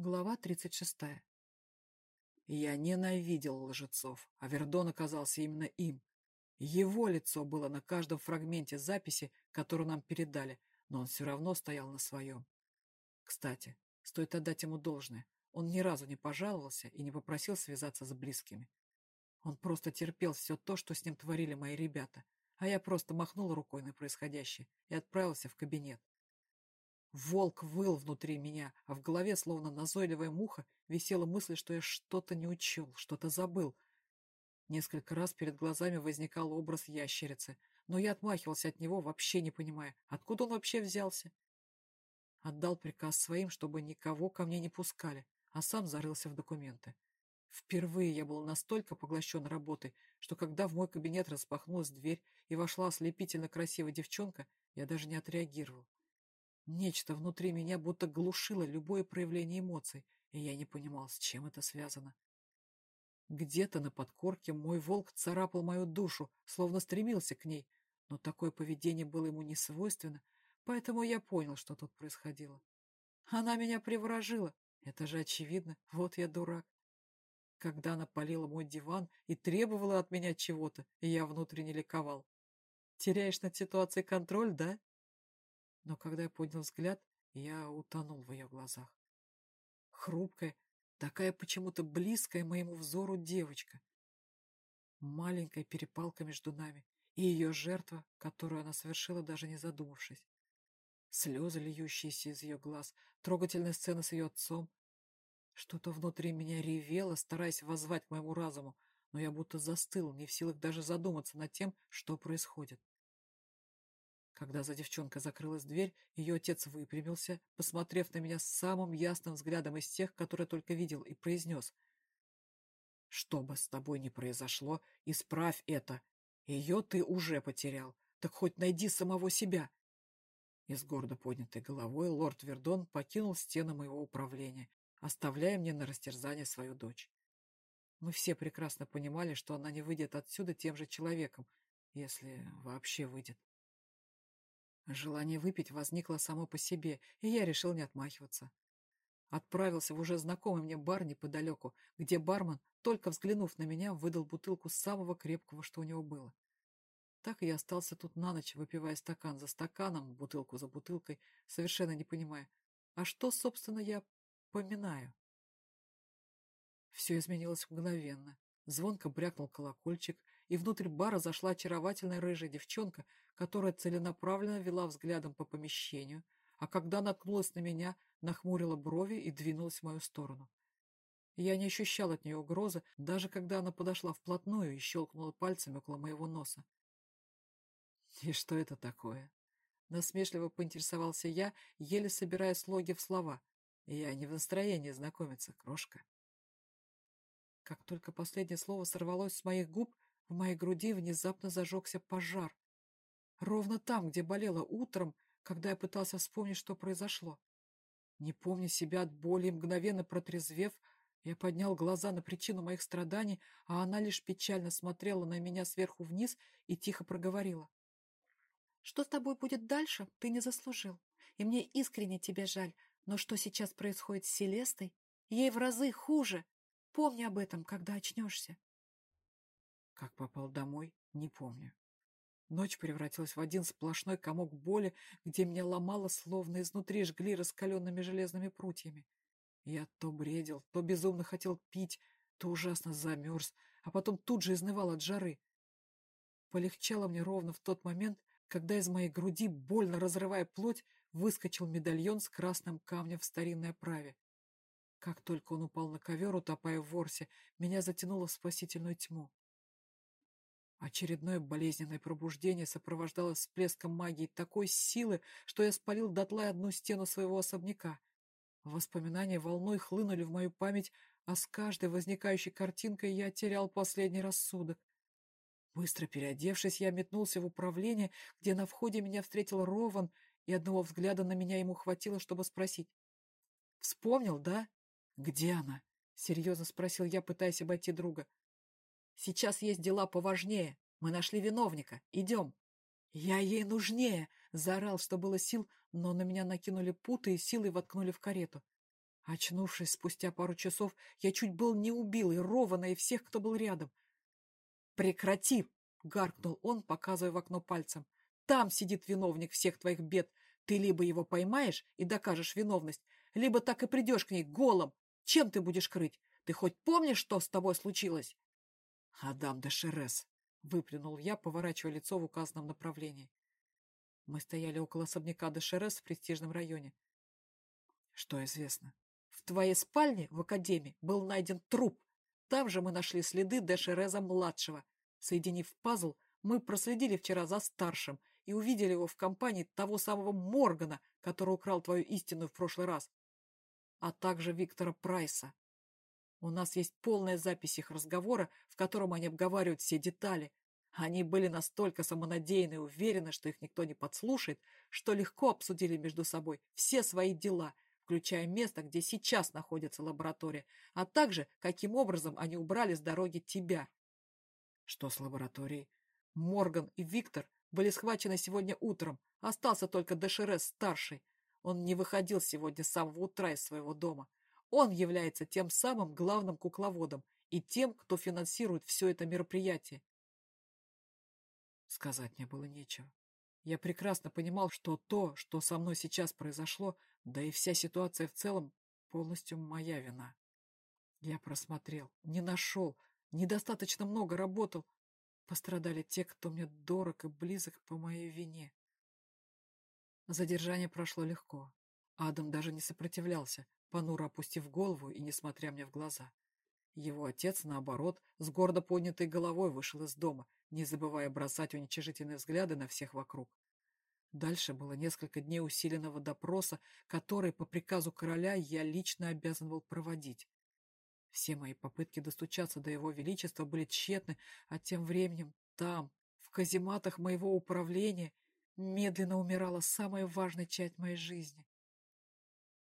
Глава 36. Я ненавидел лжецов, а Вердон оказался именно им. Его лицо было на каждом фрагменте записи, которую нам передали, но он все равно стоял на своем. Кстати, стоит отдать ему должное. Он ни разу не пожаловался и не попросил связаться с близкими. Он просто терпел все то, что с ним творили мои ребята, а я просто махнул рукой на происходящее и отправился в кабинет. Волк выл внутри меня, а в голове, словно назойливая муха, висела мысль, что я что-то не учел, что-то забыл. Несколько раз перед глазами возникал образ ящерицы, но я отмахивался от него, вообще не понимая, откуда он вообще взялся. Отдал приказ своим, чтобы никого ко мне не пускали, а сам зарылся в документы. Впервые я был настолько поглощен работой, что когда в мой кабинет распахнулась дверь и вошла ослепительно красивая девчонка, я даже не отреагировал. Нечто внутри меня будто глушило любое проявление эмоций, и я не понимал, с чем это связано. Где-то на подкорке мой волк царапал мою душу, словно стремился к ней, но такое поведение было ему не свойственно, поэтому я понял, что тут происходило. Она меня приворожила, это же очевидно, вот я дурак. Когда она полила мой диван и требовала от меня чего-то, я внутренне ликовал. Теряешь над ситуацией контроль, да? Но когда я поднял взгляд, я утонул в ее глазах. Хрупкая, такая почему-то близкая моему взору девочка. Маленькая перепалка между нами и ее жертва, которую она совершила, даже не задумавшись. Слезы, льющиеся из ее глаз, трогательная сцена с ее отцом. Что-то внутри меня ревело, стараясь воззвать к моему разуму, но я будто застыл, не в силах даже задуматься над тем, что происходит. Когда за девчонкой закрылась дверь, ее отец выпрямился, посмотрев на меня самым ясным взглядом из тех, которые только видел, и произнес. «Что бы с тобой ни произошло, исправь это. Ее ты уже потерял, так хоть найди самого себя». И с гордо поднятой головой лорд Вердон покинул стены моего управления, оставляя мне на растерзание свою дочь. Мы все прекрасно понимали, что она не выйдет отсюда тем же человеком, если вообще выйдет. Желание выпить возникло само по себе, и я решил не отмахиваться. Отправился в уже знакомый мне бар неподалеку, где бармен, только взглянув на меня, выдал бутылку самого крепкого, что у него было. Так я остался тут на ночь, выпивая стакан за стаканом, бутылку за бутылкой, совершенно не понимая, а что, собственно, я поминаю. Все изменилось мгновенно. Звонко брякнул колокольчик, и внутрь бара зашла очаровательная рыжая девчонка, которая целенаправленно вела взглядом по помещению, а когда наткнулась на меня, нахмурила брови и двинулась в мою сторону. Я не ощущал от нее угрозы, даже когда она подошла вплотную и щелкнула пальцами около моего носа. «И что это такое?» Насмешливо поинтересовался я, еле собирая слоги в слова. «Я не в настроении знакомиться, крошка». Как только последнее слово сорвалось с моих губ, в моей груди внезапно зажегся пожар. Ровно там, где болело утром, когда я пытался вспомнить, что произошло. Не помня себя от боли, мгновенно протрезвев, я поднял глаза на причину моих страданий, а она лишь печально смотрела на меня сверху вниз и тихо проговорила. «Что с тобой будет дальше, ты не заслужил. И мне искренне тебя жаль, но что сейчас происходит с Селестой, ей в разы хуже. Помни об этом, когда очнешься. Как попал домой, не помню. Ночь превратилась в один сплошной комок боли, где меня ломало, словно изнутри жгли раскаленными железными прутьями. Я то бредил, то безумно хотел пить, то ужасно замерз, а потом тут же изнывал от жары. Полегчало мне ровно в тот момент, когда из моей груди, больно разрывая плоть, выскочил медальон с красным камнем в старинной оправе. Как только он упал на ковер, утопая в ворсе, меня затянуло в спасительную тьму. Очередное болезненное пробуждение сопровождалось всплеском магии такой силы, что я спалил дотла одну стену своего особняка. Воспоминания волной хлынули в мою память, а с каждой возникающей картинкой я терял последний рассудок. Быстро переодевшись, я метнулся в управление, где на входе меня встретил Рован, и одного взгляда на меня ему хватило, чтобы спросить. «Вспомнил, да? Где она?» — серьезно спросил я, пытаясь обойти друга. Сейчас есть дела поважнее. Мы нашли виновника. Идем. Я ей нужнее, заорал, что было сил, но на меня накинули путы и силой воткнули в карету. Очнувшись спустя пару часов, я чуть был не убил и Рована, и всех, кто был рядом. «Прекрати!» — гаркнул он, показывая в окно пальцем. «Там сидит виновник всех твоих бед. Ты либо его поймаешь и докажешь виновность, либо так и придешь к ней голым. Чем ты будешь крыть? Ты хоть помнишь, что с тобой случилось?» «Адам де Шерес», — выплюнул я, поворачивая лицо в указанном направлении. Мы стояли около особняка де Шерес в престижном районе. «Что известно?» В твоей спальне в академии был найден труп. Там же мы нашли следы Дэшереза-младшего. Соединив пазл, мы проследили вчера за старшим и увидели его в компании того самого Моргана, который украл твою истину в прошлый раз, а также Виктора Прайса. У нас есть полная запись их разговора, в котором они обговаривают все детали. Они были настолько самонадеянны и уверены, что их никто не подслушает, что легко обсудили между собой все свои дела – включая место, где сейчас находится лаборатория, а также, каким образом они убрали с дороги тебя. Что с лабораторией? Морган и Виктор были схвачены сегодня утром. Остался только Дешерес-старший. Он не выходил сегодня с самого утра из своего дома. Он является тем самым главным кукловодом и тем, кто финансирует все это мероприятие. Сказать мне было нечего. Я прекрасно понимал, что то, что со мной сейчас произошло, да и вся ситуация в целом полностью моя вина. Я просмотрел, не нашел, недостаточно много работал. Пострадали те, кто мне дорог и близок по моей вине. Задержание прошло легко. Адам даже не сопротивлялся, понуро опустив голову и не смотря мне в глаза. Его отец, наоборот, с гордо поднятой головой вышел из дома, не забывая бросать уничижительные взгляды на всех вокруг. Дальше было несколько дней усиленного допроса, который по приказу короля я лично обязан был проводить. Все мои попытки достучаться до его величества были тщетны, а тем временем там, в казематах моего управления, медленно умирала самая важная часть моей жизни.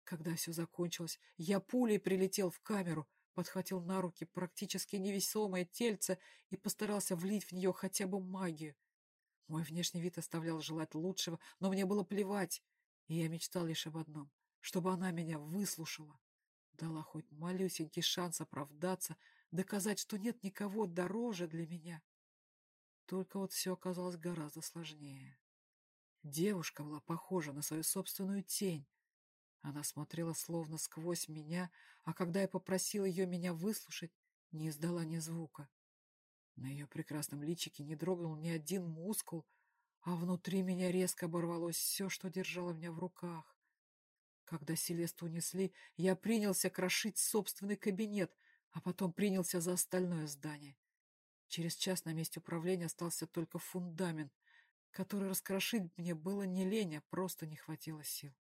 Когда все закончилось, я пулей прилетел в камеру, подхватил на руки практически невесомое тельце и постарался влить в нее хотя бы магию. Мой внешний вид оставлял желать лучшего, но мне было плевать, и я мечтал лишь об одном — чтобы она меня выслушала, дала хоть малюсенький шанс оправдаться, доказать, что нет никого дороже для меня. Только вот все оказалось гораздо сложнее. Девушка была похожа на свою собственную тень. Она смотрела словно сквозь меня, а когда я попросил ее меня выслушать, не издала ни звука. На ее прекрасном личике не дрогнул ни один мускул, а внутри меня резко оборвалось все, что держало меня в руках. Когда Селесту унесли, я принялся крошить собственный кабинет, а потом принялся за остальное здание. Через час на месте управления остался только фундамент, который раскрошить мне было не лень, а просто не хватило сил.